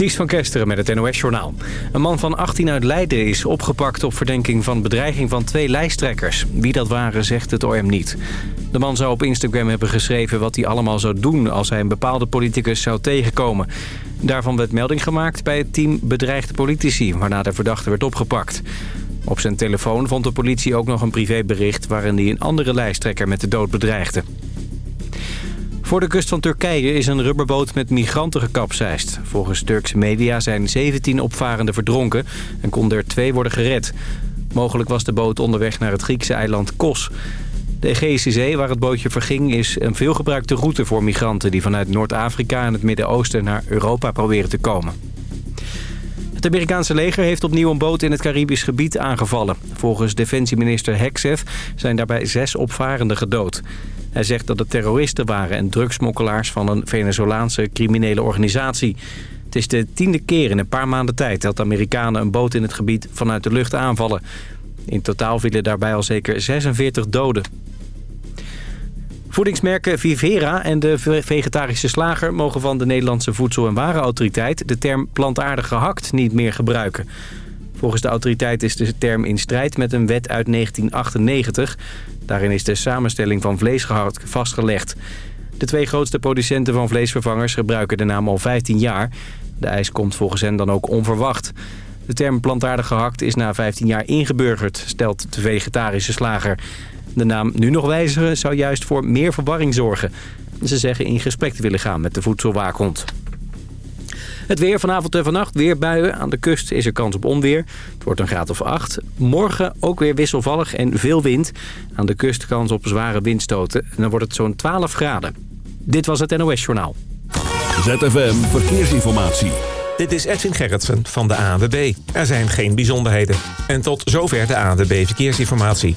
Ties van Kesteren met het NOS-journaal. Een man van 18 uit Leiden is opgepakt op verdenking van bedreiging van twee lijsttrekkers. Wie dat waren, zegt het OM niet. De man zou op Instagram hebben geschreven wat hij allemaal zou doen... als hij een bepaalde politicus zou tegenkomen. Daarvan werd melding gemaakt bij het team bedreigde politici... waarna de verdachte werd opgepakt. Op zijn telefoon vond de politie ook nog een privébericht... waarin hij een andere lijsttrekker met de dood bedreigde. Voor de kust van Turkije is een rubberboot met migranten gekapseist. Volgens Turkse media zijn 17 opvarenden verdronken en konden er twee worden gered. Mogelijk was de boot onderweg naar het Griekse eiland Kos. De Egeïsche Zee, waar het bootje verging, is een veelgebruikte route voor migranten... die vanuit Noord-Afrika en het Midden-Oosten naar Europa proberen te komen. Het Amerikaanse leger heeft opnieuw een boot in het Caribisch gebied aangevallen. Volgens defensieminister Hexef zijn daarbij zes opvarenden gedood. Hij zegt dat het terroristen waren en drugsmokkelaars van een Venezolaanse criminele organisatie. Het is de tiende keer in een paar maanden tijd dat Amerikanen een boot in het gebied vanuit de lucht aanvallen. In totaal vielen daarbij al zeker 46 doden. Voedingsmerken Vivera en de vegetarische slager mogen van de Nederlandse Voedsel- en Warenautoriteit de term plantaardig gehakt niet meer gebruiken. Volgens de autoriteit is de term in strijd met een wet uit 1998. Daarin is de samenstelling van vleesgehakt vastgelegd. De twee grootste producenten van vleesvervangers gebruiken de naam al 15 jaar. De eis komt volgens hen dan ook onverwacht. De term plantaardig gehakt is na 15 jaar ingeburgerd, stelt de vegetarische slager. De naam nu nog wijzigen zou juist voor meer verwarring zorgen. Ze zeggen in gesprek te willen gaan met de voedselwaakhond. Het weer vanavond en vannacht weer buien. Aan de kust is er kans op onweer. Het wordt een graad of 8. Morgen ook weer wisselvallig en veel wind. Aan de kust kans op zware windstoten. En dan wordt het zo'n 12 graden. Dit was het NOS Journaal. ZFM Verkeersinformatie. Dit is Edwin Gerritsen van de ANWB. Er zijn geen bijzonderheden. En tot zover de ANWB Verkeersinformatie.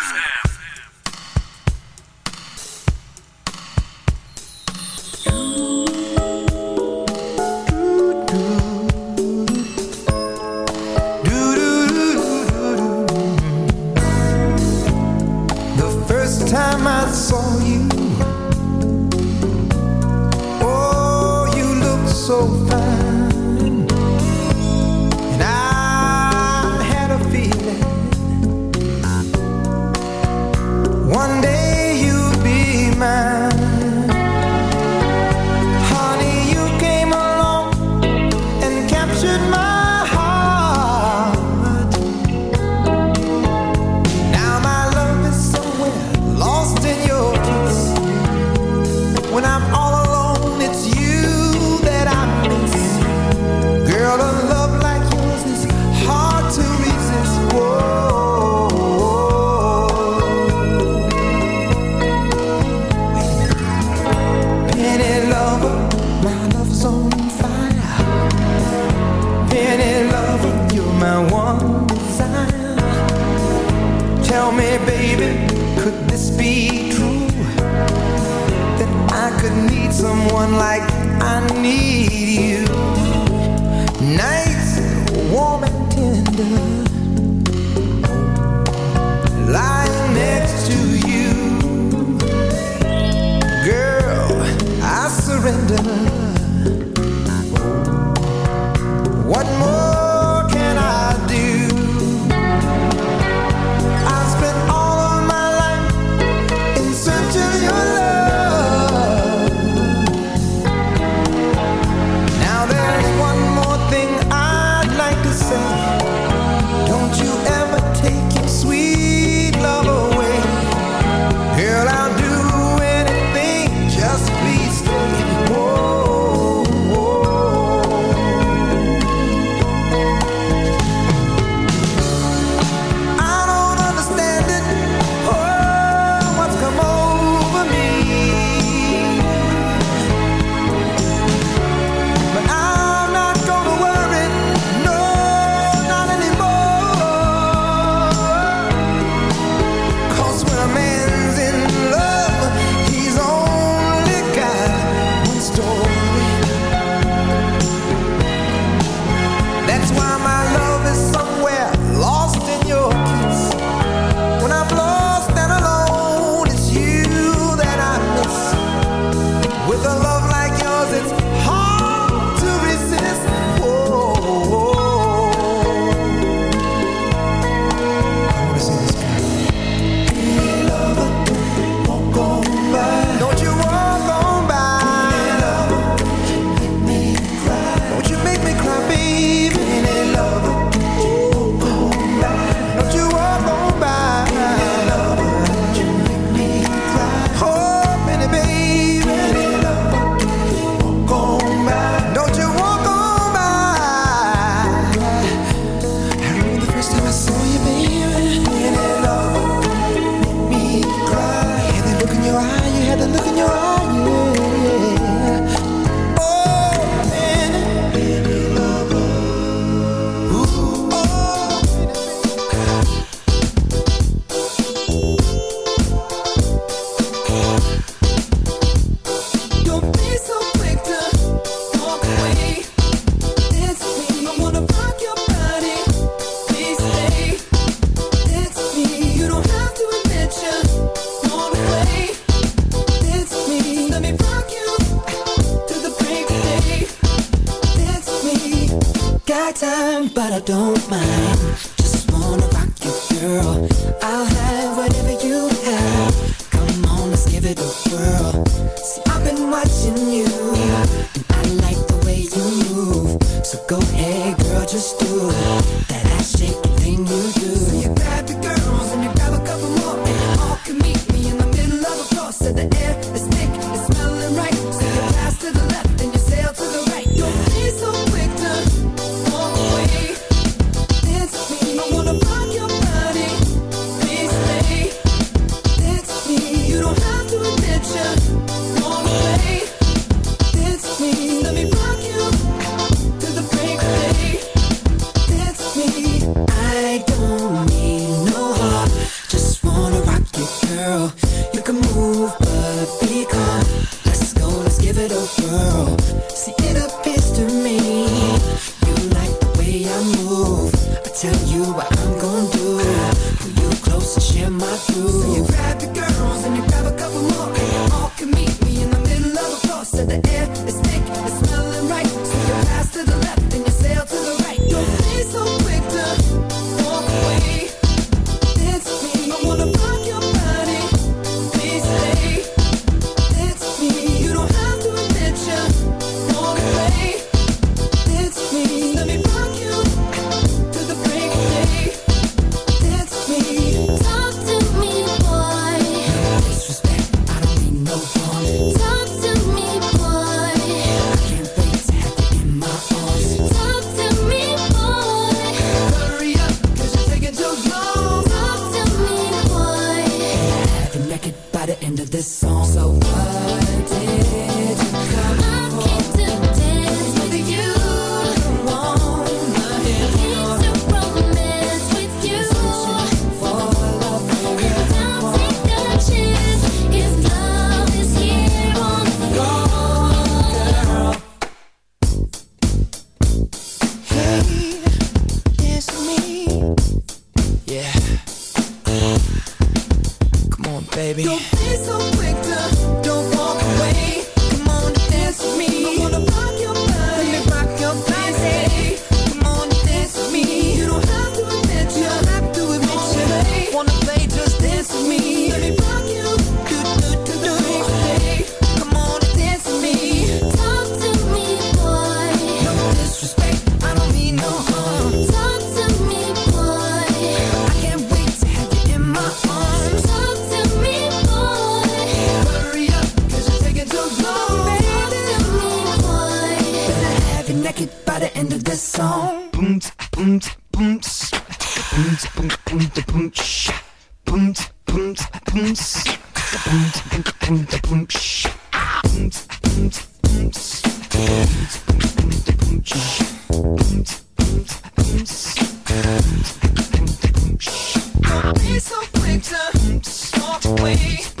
Wings.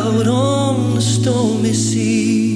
Out on the stormy sea,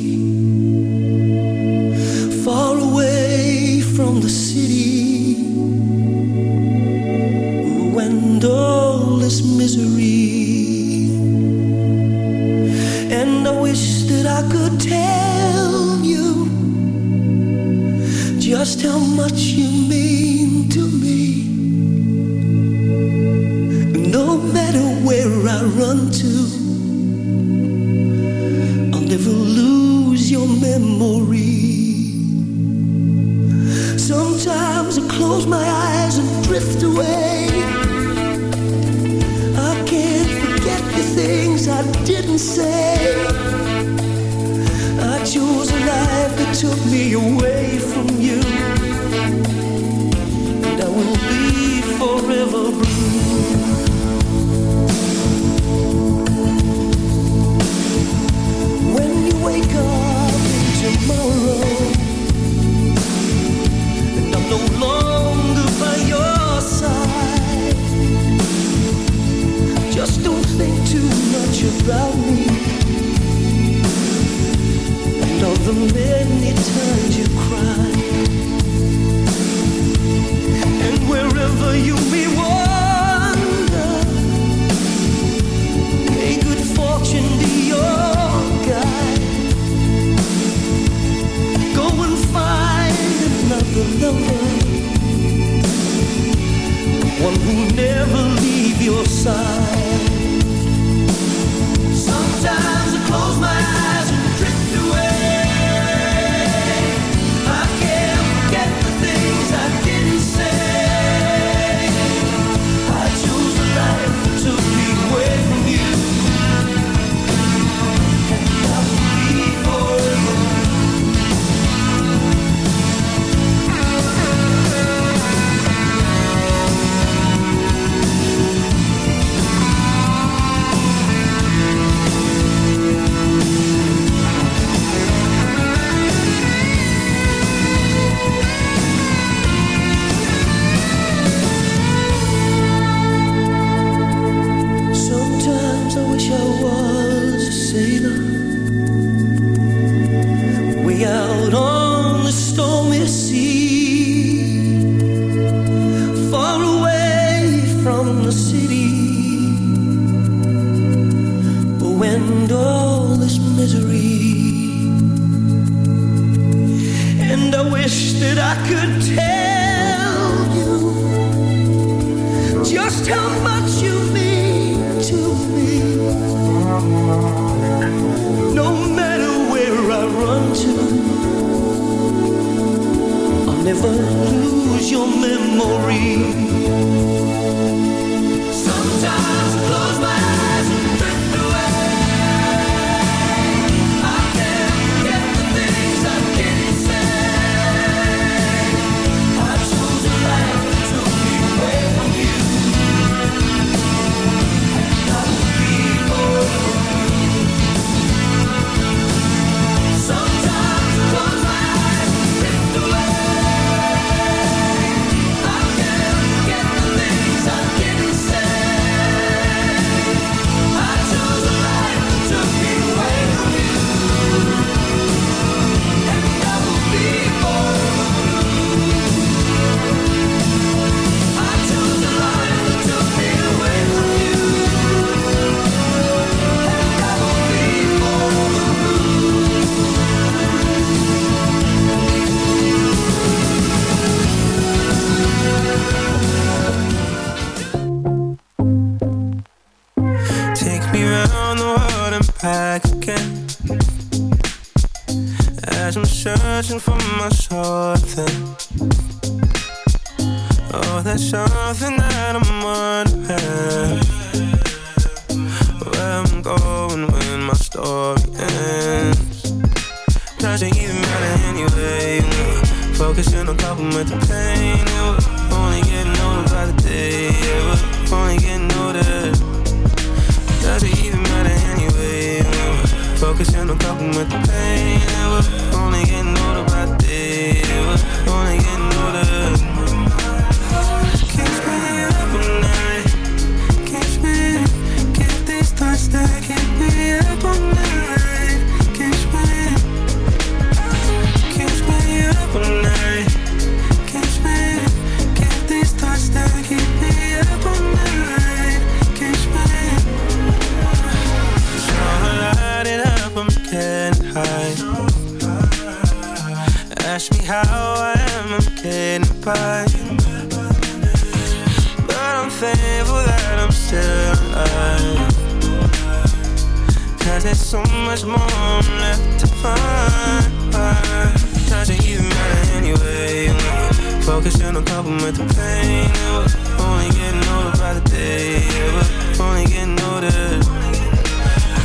helping with the pain. Yeah, we're only getting older by the day. Yeah, we're only getting older.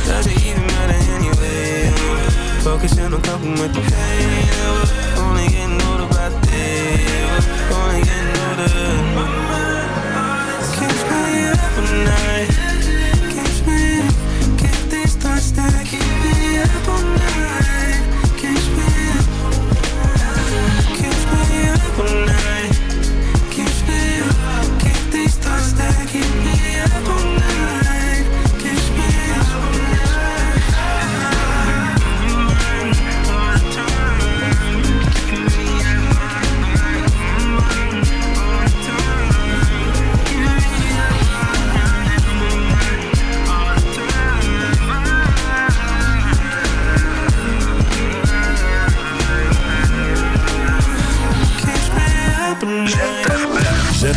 Does it even matter anyway? Focusing on coping with the pain. Yeah, we're only getting older by the day. Yeah, we're only getting older. Can't spend it up at night.